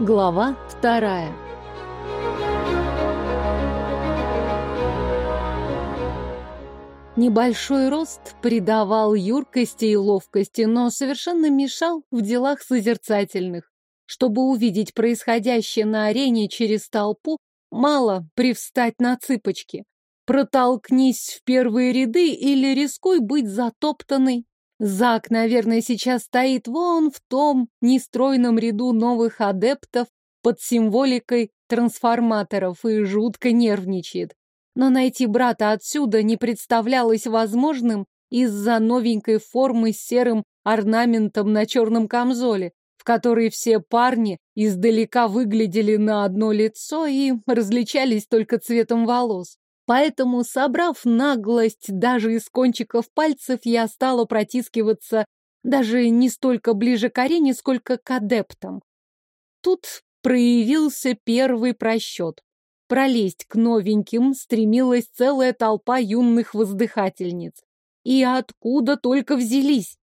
Глава вторая. Небольшой рост придавал юркости и ловкости, но совершенно мешал в делах созерцательных. Чтобы увидеть происходящее на арене через толпу, мало привстать на цыпочки. Протолкнись в первые ряды или рискуй быть затоптанной. Зак, наверное, сейчас стоит вон в том нестройном ряду новых адептов под символикой трансформаторов и жутко нервничает. Но найти брата отсюда не представлялось возможным из-за новенькой формы с серым орнаментом на черном камзоле, в которой все парни издалека выглядели на одно лицо и различались только цветом волос. Поэтому, собрав наглость даже из кончиков пальцев, я стала протискиваться даже не столько ближе к арене, сколько к адептам. Тут проявился первый просчет. Пролезть к новеньким стремилась целая толпа юных воздыхательниц. И откуда только взялись?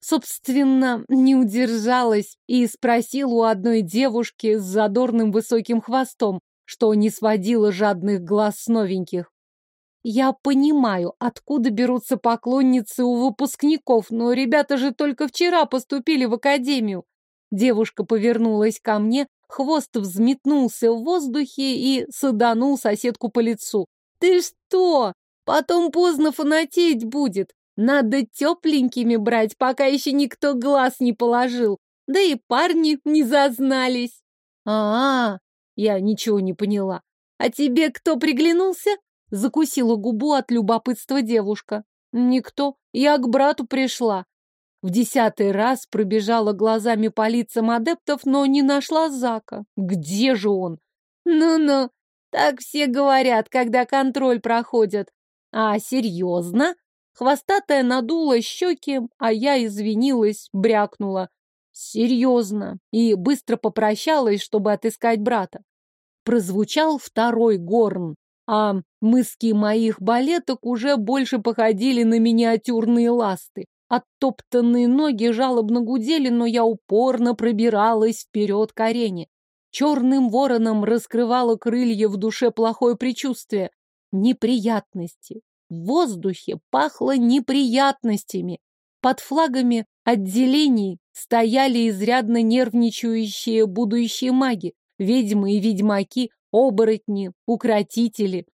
Собственно, не удержалась и спросила у одной девушки с задорным высоким хвостом, что не сводило жадных глаз с новеньких. Я понимаю, откуда берутся поклонницы у выпускников, но ребята же только вчера поступили в академию. Девушка повернулась ко мне, хвост взметнулся в воздухе и саданул соседку по лицу. «Ты что? Потом поздно фанатеть будет. Надо тепленькими брать, пока еще никто глаз не положил. Да и парни не зазнались». «А-а-а!» Я ничего не поняла. «А тебе кто приглянулся?» Закусила губу от любопытства девушка. «Никто. Я к брату пришла». В десятый раз пробежала глазами по лицам адептов, но не нашла Зака. Где же он? Ну-ну, так все говорят, когда контроль проходят. А серьезно? Хвостатая надула щеки, а я извинилась, брякнула. Серьезно. И быстро попрощалась, чтобы отыскать брата прозвучал второй горн, а мыски моих балеток уже больше походили на миниатюрные ласты. Оттоптанные ноги жалобно гудели, но я упорно пробиралась вперед к арене. Черным вороном раскрывало крылья в душе плохое предчувствие. Неприятности. В воздухе пахло неприятностями. Под флагами отделений стояли изрядно нервничающие будущие маги ведьмы и ведьмаки, оборотни, укротители,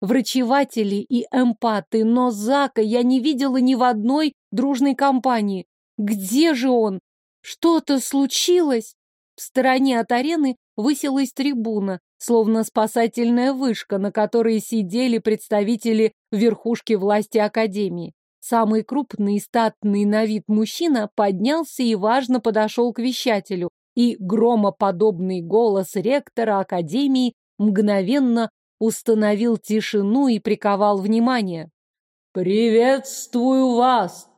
врачеватели и эмпаты, но Зака я не видела ни в одной дружной компании. Где же он? Что-то случилось? В стороне от арены высилась трибуна, словно спасательная вышка, на которой сидели представители верхушки власти Академии. Самый крупный и статный на вид мужчина поднялся и важно подошел к вещателю, и громоподобный голос ректора Академии мгновенно установил тишину и приковал внимание. «Приветствую вас!»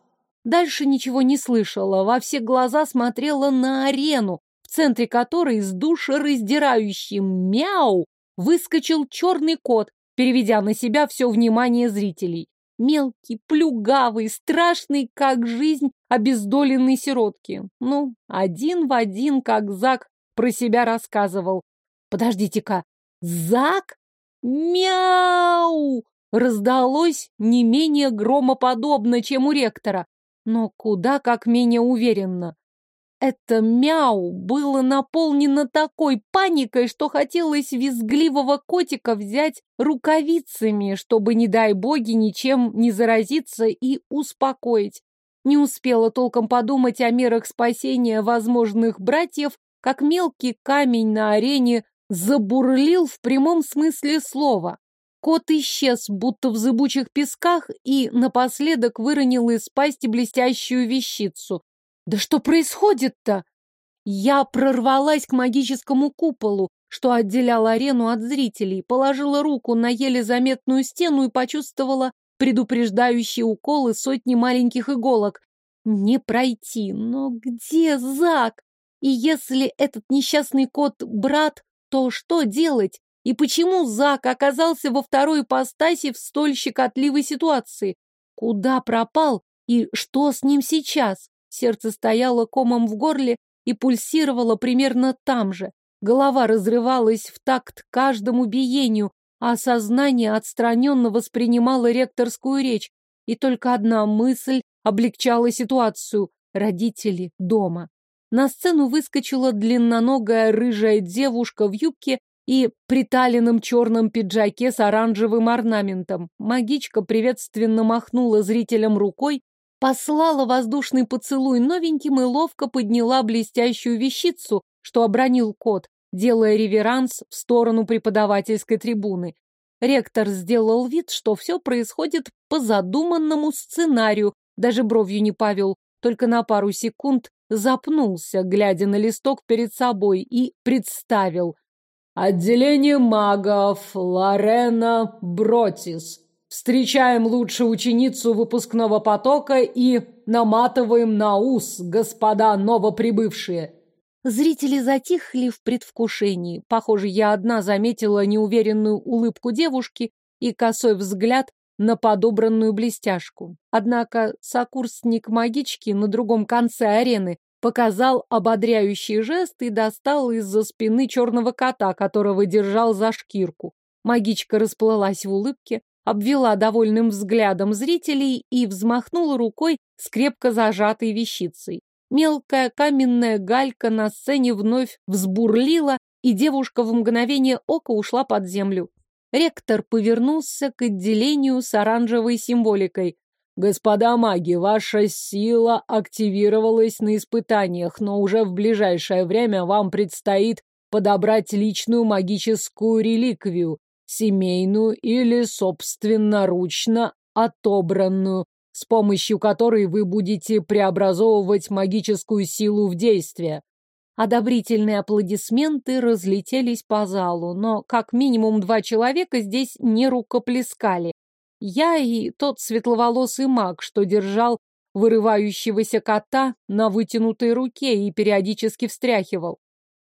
Дальше ничего не слышала, во все глаза смотрела на арену, в центре которой с душераздирающим мяу выскочил черный кот, переведя на себя все внимание зрителей. Мелкий, плюгавый, страшный, как жизнь обездоленной сиротки. Ну, один в один, как Зак про себя рассказывал. Подождите-ка, Зак? Мяу! Раздалось не менее громоподобно, чем у ректора, но куда как менее уверенно. Это мяу было наполнено такой паникой, что хотелось визгливого котика взять рукавицами, чтобы, не дай боги, ничем не заразиться и успокоить. Не успела толком подумать о мерах спасения возможных братьев, как мелкий камень на арене забурлил в прямом смысле слова. Кот исчез, будто в зыбучих песках, и напоследок выронил из пасти блестящую вещицу. Да что происходит-то? Я прорвалась к магическому куполу, что отделял арену от зрителей, положила руку на еле заметную стену и почувствовала предупреждающие уколы сотни маленьких иголок. Не пройти, но где Зак? И если этот несчастный кот брат, то что делать? И почему Зак оказался во второй ипостаси в столь щекотливой ситуации? Куда пропал и что с ним сейчас? Сердце стояло комом в горле и пульсировало примерно там же. Голова разрывалась в такт каждому биению, а сознание отстраненно воспринимало ректорскую речь, и только одна мысль облегчала ситуацию — родители дома. На сцену выскочила длинноногая рыжая девушка в юбке и приталенном черном пиджаке с оранжевым орнаментом. Магичка приветственно махнула зрителям рукой, послала воздушный поцелуй новеньким и ловко подняла блестящую вещицу, что обронил кот, делая реверанс в сторону преподавательской трибуны. Ректор сделал вид, что все происходит по задуманному сценарию, даже бровью не повел, только на пару секунд запнулся, глядя на листок перед собой, и представил. «Отделение магов Лорена Бротис. Встречаем лучшую ученицу выпускного потока и наматываем на ус, господа новоприбывшие». Зрители затихли в предвкушении. Похоже, я одна заметила неуверенную улыбку девушки и косой взгляд на подобранную блестяшку. Однако сокурсник магички на другом конце арены показал ободряющий жест и достал из-за спины черного кота, которого держал за шкирку. Магичка расплылась в улыбке, обвела довольным взглядом зрителей и взмахнула рукой с крепко зажатой вещицей. Мелкая каменная галька на сцене вновь взбурлила, и девушка в мгновение ока ушла под землю. Ректор повернулся к отделению с оранжевой символикой. «Господа маги, ваша сила активировалась на испытаниях, но уже в ближайшее время вам предстоит подобрать личную магическую реликвию, семейную или собственноручно отобранную, с помощью которой вы будете преобразовывать магическую силу в действие. Одобрительные аплодисменты разлетелись по залу, но как минимум два человека здесь не рукоплескали. Я и тот светловолосый маг, что держал вырывающегося кота на вытянутой руке и периодически встряхивал.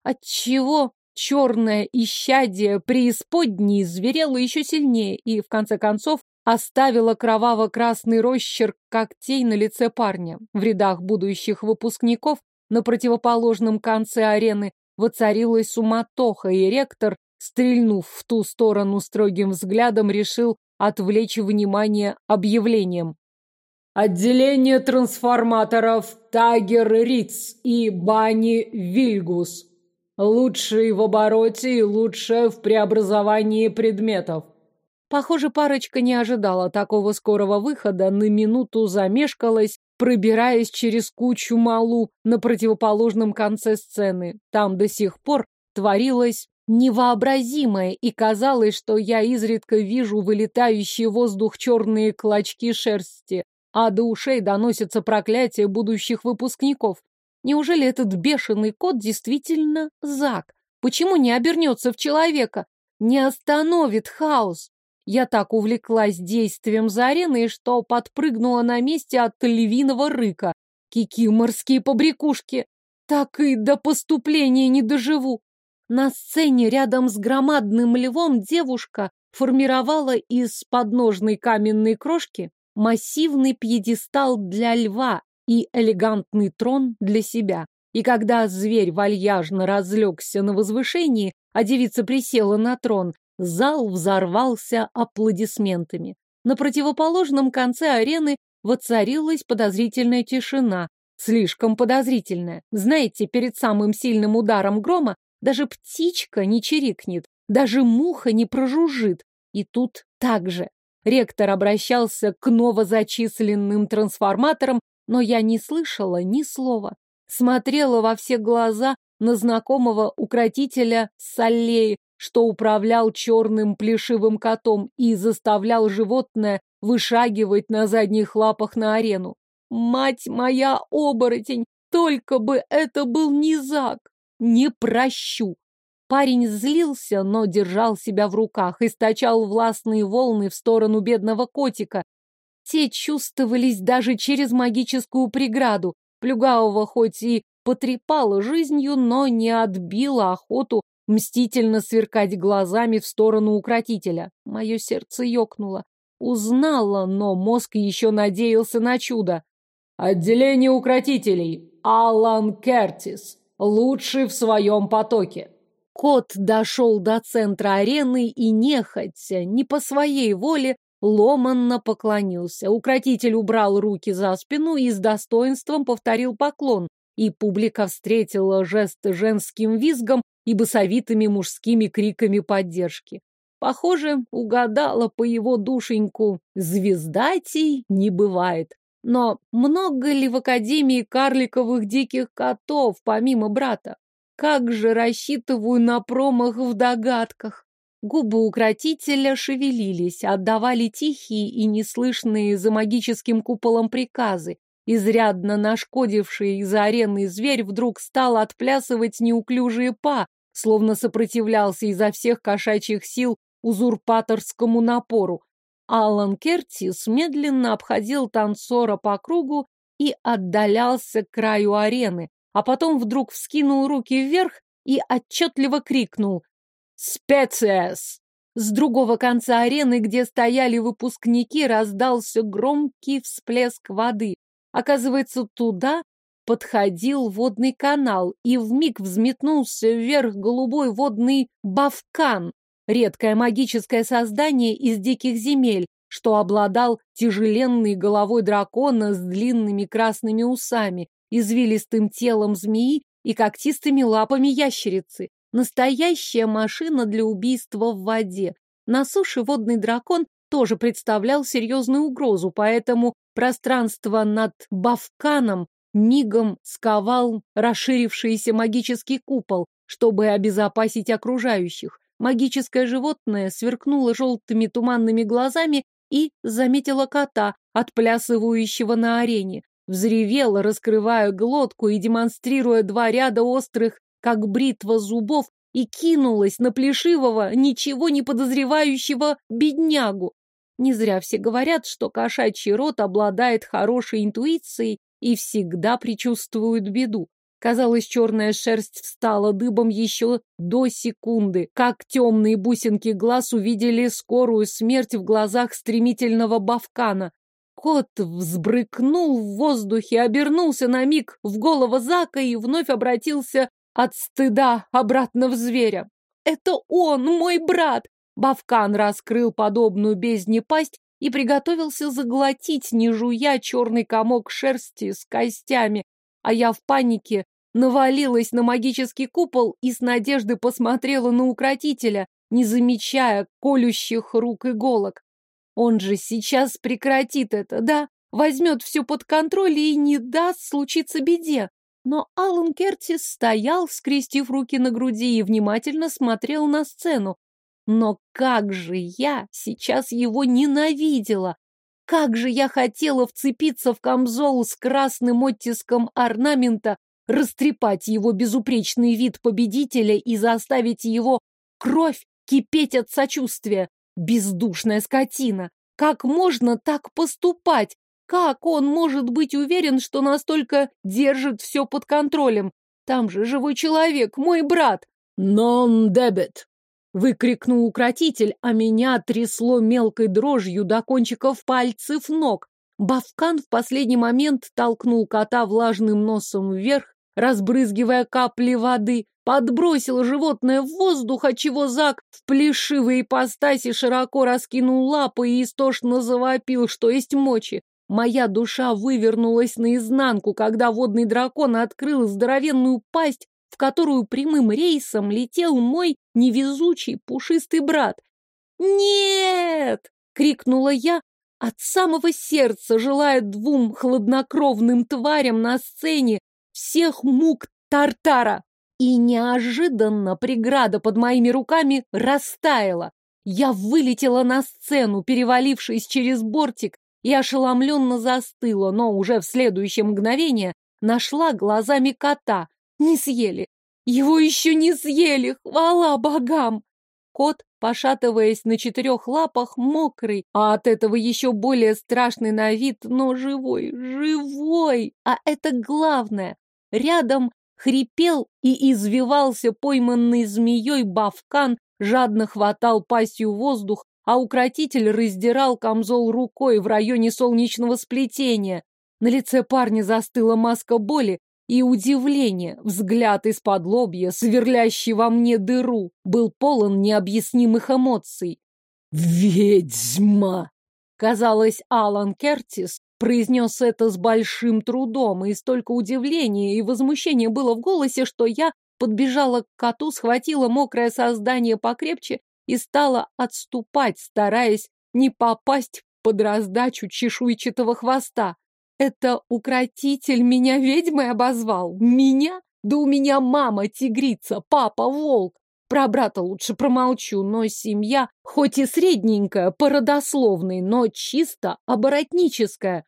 Отчего черное исчадие преисподней зверело еще сильнее и, в конце концов, оставила кроваво-красный росчерк когтей на лице парня. В рядах будущих выпускников на противоположном конце арены воцарилась суматоха, и ректор, стрельнув в ту сторону строгим взглядом, решил отвлечь внимание объявлением. Отделение трансформаторов Тагер Риц и Бани Вильгус. Лучшие в обороте и лучшее в преобразовании предметов. Похоже, парочка не ожидала такого скорого выхода, на минуту замешкалась, пробираясь через кучу малу на противоположном конце сцены. Там до сих пор творилось невообразимое, и казалось, что я изредка вижу вылетающие в воздух черные клочки шерсти, а до ушей доносится проклятие будущих выпускников. Неужели этот бешеный кот действительно Зак? Почему не обернется в человека? Не остановит хаос? Я так увлеклась действием за ареной, что подпрыгнула на месте от львиного рыка. Кикиморские побрякушки! Так и до поступления не доживу. На сцене рядом с громадным львом девушка формировала из подножной каменной крошки массивный пьедестал для льва и элегантный трон для себя. И когда зверь вальяжно разлегся на возвышении, а девица присела на трон, Зал взорвался аплодисментами. На противоположном конце арены воцарилась подозрительная тишина. Слишком подозрительная. Знаете, перед самым сильным ударом грома даже птичка не чирикнет, даже муха не прожужжит. И тут так же. Ректор обращался к новозачисленным трансформаторам, но я не слышала ни слова. Смотрела во все глаза на знакомого укротителя Саллеи, что управлял черным плешивым котом и заставлял животное вышагивать на задних лапах на арену. Мать моя оборотень! Только бы это был не Зак! Не прощу! Парень злился, но держал себя в руках, источал властные волны в сторону бедного котика. Те чувствовались даже через магическую преграду. Плюгавого хоть и потрепала жизнью, но не отбила охоту мстительно сверкать глазами в сторону укротителя. Мое сердце ёкнуло. Узнала, но мозг еще надеялся на чудо. Отделение укротителей. Алан Кертис. Лучший в своем потоке. Кот дошел до центра арены и нехотя, не по своей воле, ломанно поклонился. Укротитель убрал руки за спину и с достоинством повторил поклон, и публика встретила жест женским визгом и басовитыми мужскими криками поддержки. Похоже, угадала по его душеньку. Звездатей не бывает. Но много ли в Академии карликовых диких котов, помимо брата? Как же рассчитываю на промах в догадках. Губы укротителя шевелились, отдавали тихие и неслышные за магическим куполом приказы. Изрядно нашкодивший из-за арены зверь вдруг стал отплясывать неуклюжие па, словно сопротивлялся изо всех кошачьих сил узурпаторскому напору. Алан Кертис медленно обходил танцора по кругу и отдалялся к краю арены, а потом вдруг вскинул руки вверх и отчетливо крикнул «Специес!». С другого конца арены, где стояли выпускники, раздался громкий всплеск воды. Оказывается, туда подходил водный канал, и вмиг взметнулся вверх голубой водный бавкан, редкое магическое создание из диких земель, что обладал тяжеленной головой дракона с длинными красными усами, извилистым телом змеи и когтистыми лапами ящерицы. Настоящая машина для убийства в воде. На суше водный дракон тоже представлял серьезную угрозу, поэтому пространство над Бавканом мигом сковал расширившийся магический купол, чтобы обезопасить окружающих. Магическое животное сверкнуло желтыми туманными глазами и заметила кота, отплясывающего на арене взревела, раскрывая глотку и демонстрируя два ряда острых, как бритва зубов, и кинулась на плешивого, ничего не подозревающего беднягу. Не зря все говорят, что кошачий рот обладает хорошей интуицией и всегда предчувствует беду. Казалось, черная шерсть встала дыбом еще до секунды, как темные бусинки глаз увидели скорую смерть в глазах стремительного бавкана. Кот взбрыкнул в воздухе, обернулся на миг в голову Зака и вновь обратился от стыда обратно в зверя. «Это он, мой брат!» Бавкан раскрыл подобную бездне пасть и приготовился заглотить, не жуя, черный комок шерсти с костями, а я в панике навалилась на магический купол и с надеждой посмотрела на укротителя, не замечая колющих рук иголок. Он же сейчас прекратит это, да? Возьмет все под контроль и не даст случиться беде. Но Алан Кертис стоял, скрестив руки на груди и внимательно смотрел на сцену. Но как же я сейчас его ненавидела! Как же я хотела вцепиться в камзол с красным оттиском орнамента, растрепать его безупречный вид победителя и заставить его кровь кипеть от сочувствия. Бездушная скотина! Как можно так поступать? Как он может быть уверен, что настолько держит все под контролем? Там же живой человек, мой брат. «Non-debit!» — выкрикнул укротитель, а меня трясло мелкой дрожью до кончиков пальцев ног. Бавкан в последний момент толкнул кота влажным носом вверх, разбрызгивая капли воды, подбросил животное в воздух, отчего Зак в плешивой ипостаси широко раскинул лапы и истошно завопил, что есть мочи. Моя душа вывернулась наизнанку, когда водный дракон открыл здоровенную пасть, в которую прямым рейсом летел мой невезучий пушистый брат. «Нет!» — крикнула я от самого сердца, желая двум хладнокровным тварям на сцене всех мук Тартара. И неожиданно преграда под моими руками растаяла. Я вылетела на сцену, перевалившись через бортик, и ошеломленно застыла, но уже в следующее мгновение нашла глазами кота. Не съели. Его еще не съели, хвала богам! Кот, пошатываясь на четырех лапах, мокрый, а от этого еще более страшный на вид, но живой, живой! А это главное. Рядом хрипел и извивался пойманный змеей бавкан, жадно хватал пастью воздух, а укротитель раздирал камзол рукой в районе солнечного сплетения. На лице парня застыла маска боли, и удивление, взгляд из-под лобья, сверлящий во мне дыру, был полон необъяснимых эмоций. «Ведьма!» Казалось, Алан Кертис произнес это с большим трудом, и столько удивления и возмущения было в голосе, что я подбежала к коту, схватила мокрое создание покрепче и стала отступать, стараясь не попасть под раздачу чешуйчатого хвоста. Это укротитель меня ведьмой обозвал? Меня? Да у меня мама тигрица, папа волк. Про брата лучше промолчу, но семья, хоть и средненькая, по родословной, но чисто оборотническая.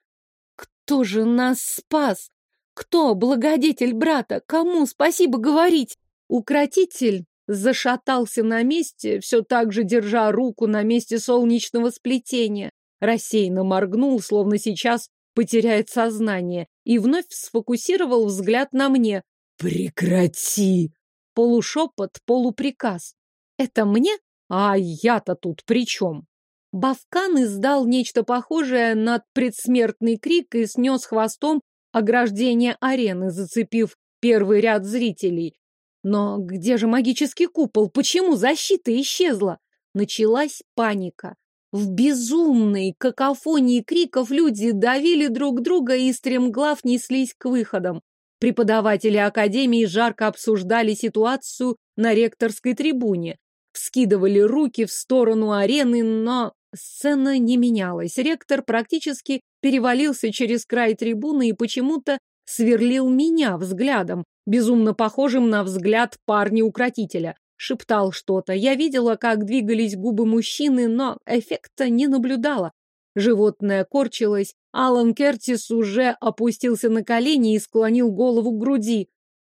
Кто же нас спас? Кто благодетель брата? Кому спасибо говорить? Укротитель зашатался на месте, все так же держа руку на месте солнечного сплетения. Рассеянно моргнул, словно сейчас потеряет сознание, и вновь сфокусировал взгляд на мне. «Прекрати!» Полушепот, полуприказ. «Это мне? А я-то тут при чем?» Бавкан издал нечто похожее на предсмертный крик и снес хвостом ограждение арены, зацепив первый ряд зрителей. Но где же магический купол? Почему защита исчезла? Началась паника. В безумной какофонии криков люди давили друг друга и стремглав неслись к выходам. Преподаватели академии жарко обсуждали ситуацию на ректорской трибуне. Вскидывали руки в сторону арены, но сцена не менялась. Ректор практически перевалился через край трибуны и почему-то сверлил меня взглядом, безумно похожим на взгляд парня-укротителя шептал что-то. Я видела, как двигались губы мужчины, но эффекта не наблюдала. Животное корчилось, Алан Кертис уже опустился на колени и склонил голову к груди.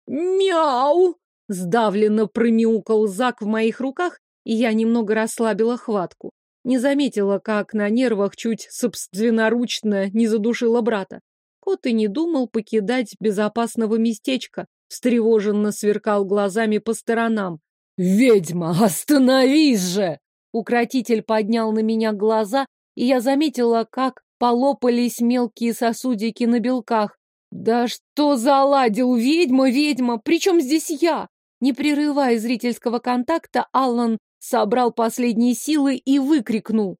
«Мяу!» — сдавленно промяукал Зак в моих руках, и я немного расслабила хватку. Не заметила, как на нервах чуть собственноручно не задушила брата. Кот и не думал покидать безопасного местечка, встревоженно сверкал глазами по сторонам. «Ведьма, остановись же!» Укротитель поднял на меня глаза, и я заметила, как полопались мелкие сосудики на белках. «Да что заладил, ведьма, ведьма! Причем здесь я?» Не прерывая зрительского контакта, Аллан собрал последние силы и выкрикнул.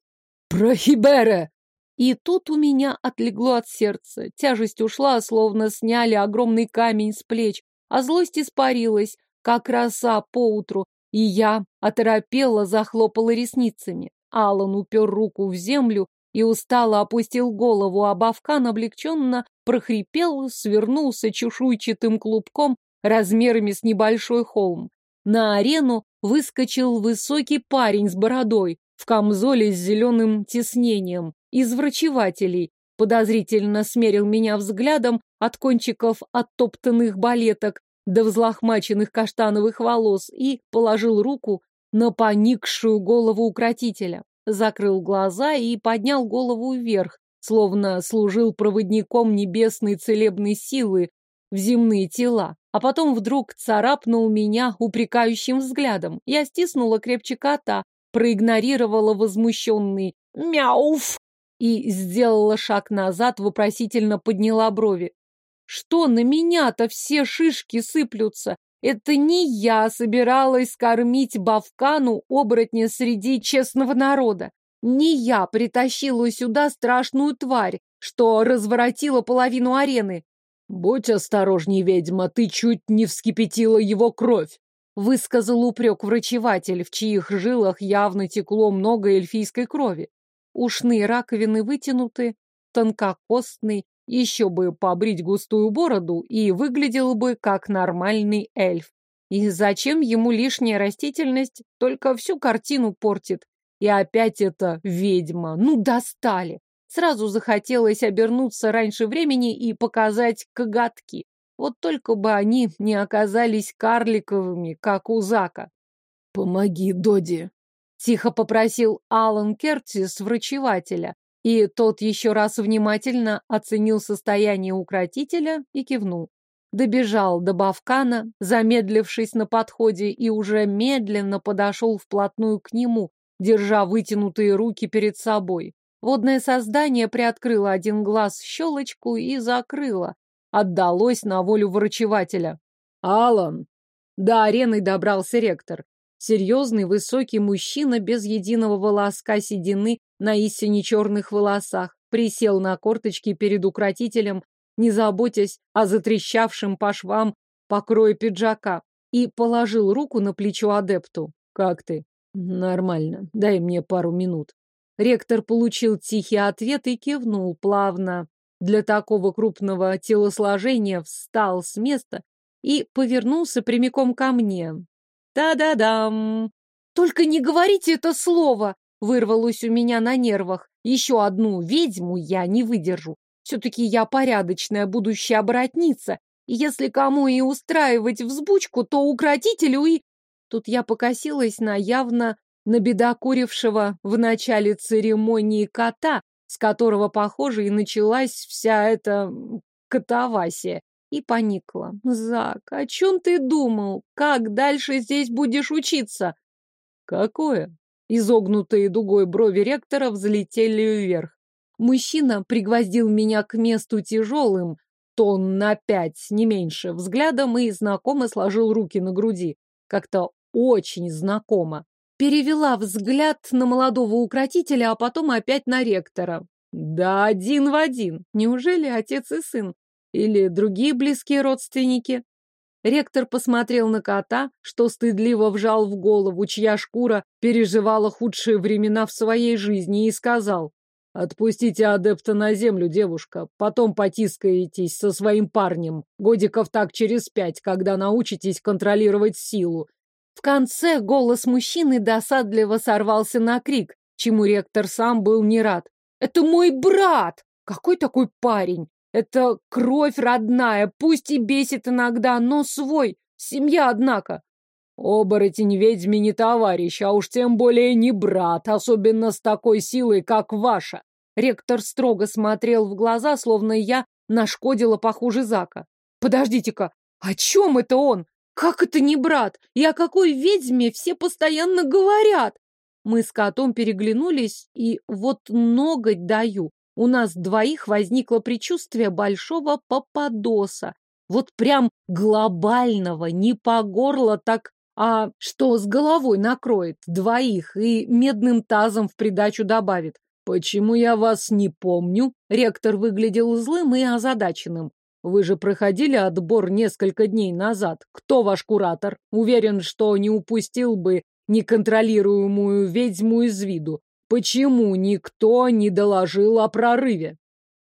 «Прохибере!» И тут у меня отлегло от сердца. Тяжесть ушла, словно сняли огромный камень с плеч, а злость испарилась, как роса поутру, и я оторопела, захлопала ресницами. Алан упер руку в землю и устало опустил голову, а Бавкан облегченно прохрипел, свернулся чешуйчатым клубком размерами с небольшой холм. На арену выскочил высокий парень с бородой, в камзоле с зеленым тиснением, из врачевателей, подозрительно смерил меня взглядом от кончиков оттоптанных балеток до взлохмаченных каштановых волос и положил руку на поникшую голову укротителя, закрыл глаза и поднял голову вверх, словно служил проводником небесной целебной силы в земные тела, а потом вдруг царапнул меня упрекающим взглядом. Я стиснула крепче кота, проигнорировала возмущенный «мяуф» и сделала шаг назад, вопросительно подняла брови. Что на меня-то все шишки сыплются? Это не я собиралась кормить Бавкану оборотня среди честного народа. Не я притащила сюда страшную тварь, что разворотила половину арены. «Будь осторожней, ведьма, ты чуть не вскипятила его кровь», высказал упрек врачеватель, в чьих жилах явно текло много эльфийской крови. Ушные раковины вытянуты, тонкокостный, еще бы побрить густую бороду и выглядел бы как нормальный эльф. И зачем ему лишняя растительность, только всю картину портит. И опять это ведьма. Ну, достали. Сразу захотелось обернуться раньше времени и показать коготки. Вот только бы они не оказались карликовыми, как у Зака. «Помоги, Доди!» — тихо попросил Алан Кертис врачевателя, и тот еще раз внимательно оценил состояние укротителя и кивнул. Добежал до Бавкана, замедлившись на подходе, и уже медленно подошел вплотную к нему, держа вытянутые руки перед собой. Водное создание приоткрыло один глаз щелочку и закрыло. отдалось на волю врачевателя. «Алан!» До арены добрался ректор. Серьезный, высокий мужчина без единого волоска седины на истине черных волосах присел на корточки перед укротителем, не заботясь о затрещавшем по швам покрое пиджака, и положил руку на плечо адепту. «Как ты?» «Нормально. Дай мне пару минут». Ректор получил тихий ответ и кивнул плавно. Для такого крупного телосложения встал с места и повернулся прямиком ко мне. «Та-да-дам!» «Только не говорите это слово!» вырвалось у меня на нервах. Еще одну ведьму я не выдержу. Все-таки я порядочная будущая оборотница, и если кому и устраивать взбучку, то укротителю и... Тут я покосилась на явно набедокурившего в начале церемонии кота, с которого, похоже, и началась вся эта катавасия, и поникла. «Зак, о чем ты думал? Как дальше здесь будешь учиться?» «Какое?» Изогнутые дугой брови ректора взлетели вверх. Мужчина пригвоздил меня к месту тяжелым, тон на пять, не меньше, взглядом и знакомо сложил руки на груди. Как-то очень знакомо. Перевела взгляд на молодого укротителя, а потом опять на ректора. Да один в один. Неужели отец и сын? Или другие близкие родственники? Ректор посмотрел на кота, что стыдливо вжал в голову, чья шкура переживала худшие времена в своей жизни, и сказал, «Отпустите адепта на землю, девушка, потом потискаетесь со своим парнем, годиков так через пять, когда научитесь контролировать силу». В конце голос мужчины досадливо сорвался на крик, чему ректор сам был не рад. «Это мой брат! Какой такой парень? Это кровь родная, пусть и бесит иногда, но свой. Семья, однако. Оборотень ведьме не товарищ, а уж тем более не брат, особенно с такой силой, как ваша. Ректор строго смотрел в глаза, словно я нашкодила похуже Зака. Подождите-ка, о чем это он? Как это не брат? И о какой ведьме все постоянно говорят? Мы с котом переглянулись, и вот ноготь даю у нас двоих возникло предчувствие большого попадоса. Вот прям глобального, не по горло, так а что с головой накроет двоих и медным тазом в придачу добавит. Почему я вас не помню? Ректор выглядел злым и озадаченным. Вы же проходили отбор несколько дней назад. Кто ваш куратор? Уверен, что не упустил бы неконтролируемую ведьму из виду. Почему никто не доложил о прорыве?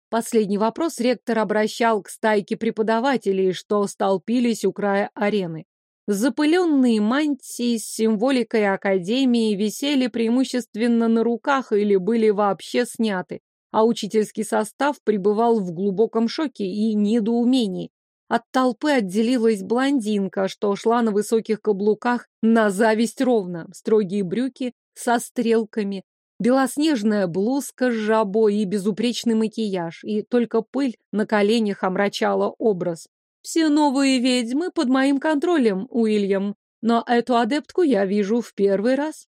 Последний вопрос ректор обращал к стайке преподавателей, что столпились у края арены. Запыленные мантии с символикой Академии висели преимущественно на руках или были вообще сняты, а учительский состав пребывал в глубоком шоке и недоумении. От толпы отделилась блондинка, что шла на высоких каблуках на зависть ровно, строгие брюки со стрелками, Белоснежная блузка с жабой и безупречный макияж, и только пыль на коленях омрачала образ. Все новые ведьмы под моим контролем, Уильям, но эту адептку я вижу в первый раз.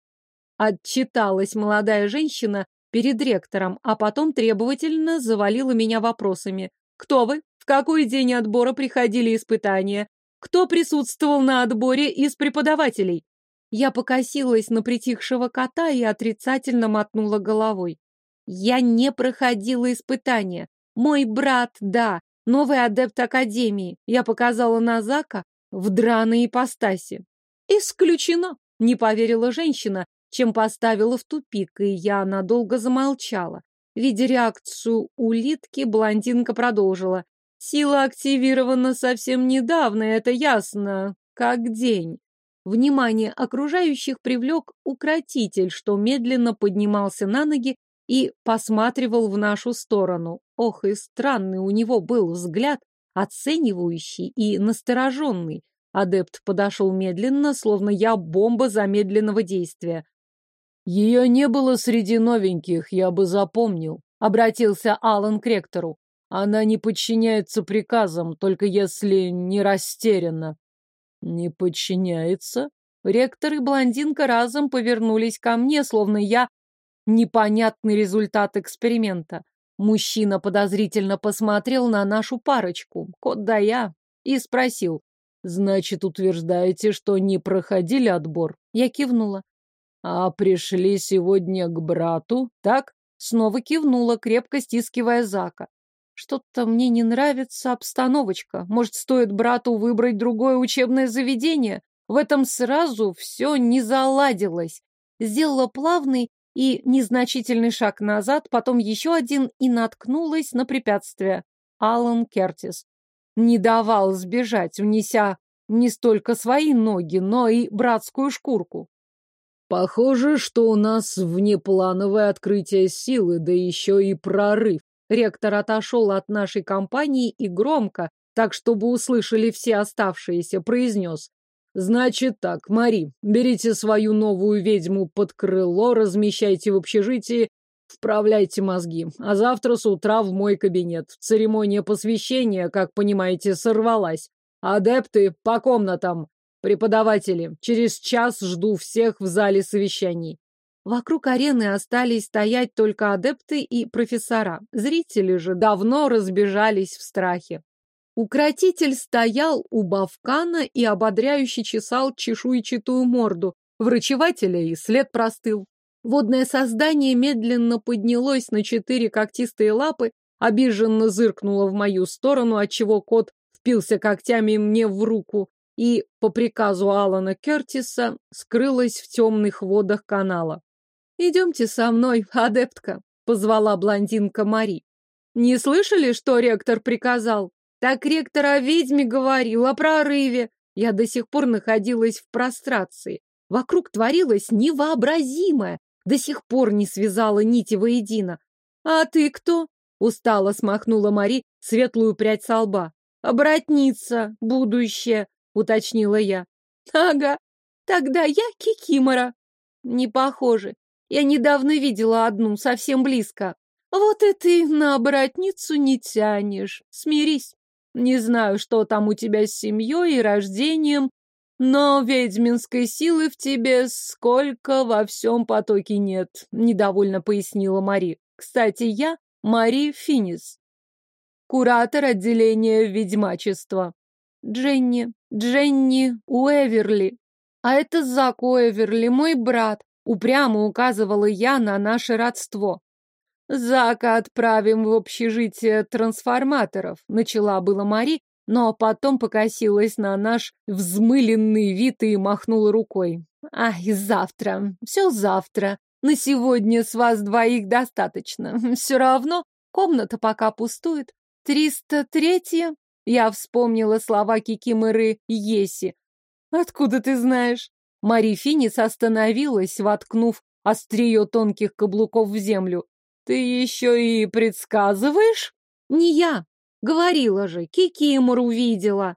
Отчиталась молодая женщина перед ректором, а потом требовательно завалила меня вопросами. Кто вы? В какой день отбора приходили испытания? Кто присутствовал на отборе из преподавателей? Я покосилась на притихшего кота и отрицательно мотнула головой. Я не проходила испытания. Мой брат, да, новый адепт Академии. Я показала на Зака в драной ипостаси. Исключено, не поверила женщина, чем поставила в тупик, и я надолго замолчала. Видя реакцию улитки, блондинка продолжила. Сила активирована совсем недавно, это ясно, как день. Внимание окружающих привлек укротитель, что медленно поднимался на ноги и посматривал в нашу сторону. Ох, и странный у него был взгляд, оценивающий и настороженный. Адепт подошел медленно, словно я бомба замедленного действия. «Ее не было среди новеньких, я бы запомнил», — обратился Алан к ректору. «Она не подчиняется приказам, только если не растеряна». Не подчиняется? Ректор и блондинка разом повернулись ко мне, словно я непонятный результат эксперимента. Мужчина подозрительно посмотрел на нашу парочку, кот да я, и спросил. «Значит, утверждаете, что не проходили отбор?» Я кивнула. «А пришли сегодня к брату, так?» Снова кивнула, крепко стискивая Зака. Что-то мне не нравится обстановочка. Может, стоит брату выбрать другое учебное заведение? В этом сразу все не заладилось. Сделала плавный и незначительный шаг назад, потом еще один и наткнулась на препятствие. Алан Кертис. Не давал сбежать, унеся не столько свои ноги, но и братскую шкурку. Похоже, что у нас внеплановое открытие силы, да еще и прорыв. Ректор отошел от нашей компании и громко, так чтобы услышали все оставшиеся, произнес. Значит так, Мари, берите свою новую ведьму под крыло, размещайте в общежитии, вправляйте мозги. А завтра с утра в мой кабинет. Церемония посвящения, как понимаете, сорвалась. Адепты по комнатам. Преподаватели, через час жду всех в зале совещаний. Вокруг арены остались стоять только адепты и профессора. Зрители же давно разбежались в страхе. Укротитель стоял у Бавкана и ободряюще чесал чешуйчатую морду. Врачевателя и след простыл. Водное создание медленно поднялось на четыре когтистые лапы, обиженно зыркнуло в мою сторону, отчего кот впился когтями мне в руку и, по приказу Алана Кертиса, скрылась в темных водах канала. «Идемте со мной, адептка», — позвала блондинка Мари. «Не слышали, что ректор приказал? Так ректор о ведьме говорил, о прорыве. Я до сих пор находилась в прострации. Вокруг творилось невообразимое. До сих пор не связала нити воедино. «А ты кто?» — устало смахнула Мари светлую прядь со лба. «Обратница, будущее», — уточнила я. «Ага, тогда я Кикимора». «Не похоже. Я недавно видела одну, совсем близко». «Вот и ты на обратницу не тянешь. Смирись». Не знаю, что там у тебя с семьей и рождением, но ведьминской силы в тебе сколько во всем потоке нет, недовольно пояснила Мари. Кстати, я Мари Финис, куратор отделения ведьмачества. Дженни, Дженни Уэверли. А это Зак Уэверли, мой брат. Упрямо указывала я на наше родство. «Зака отправим в общежитие трансформаторов», — начала было Мари, но потом покосилась на наш взмыленный вид и махнула рукой. «Ай, завтра, все завтра. На сегодня с вас двоих достаточно. Все равно комната пока пустует. Триста третья?» Я вспомнила слова Кикиморы Еси. «Откуда ты знаешь?» Мари Финис остановилась, воткнув острие тонких каблуков в землю. Ты еще и предсказываешь? Не я. Говорила же, Кикимор увидела.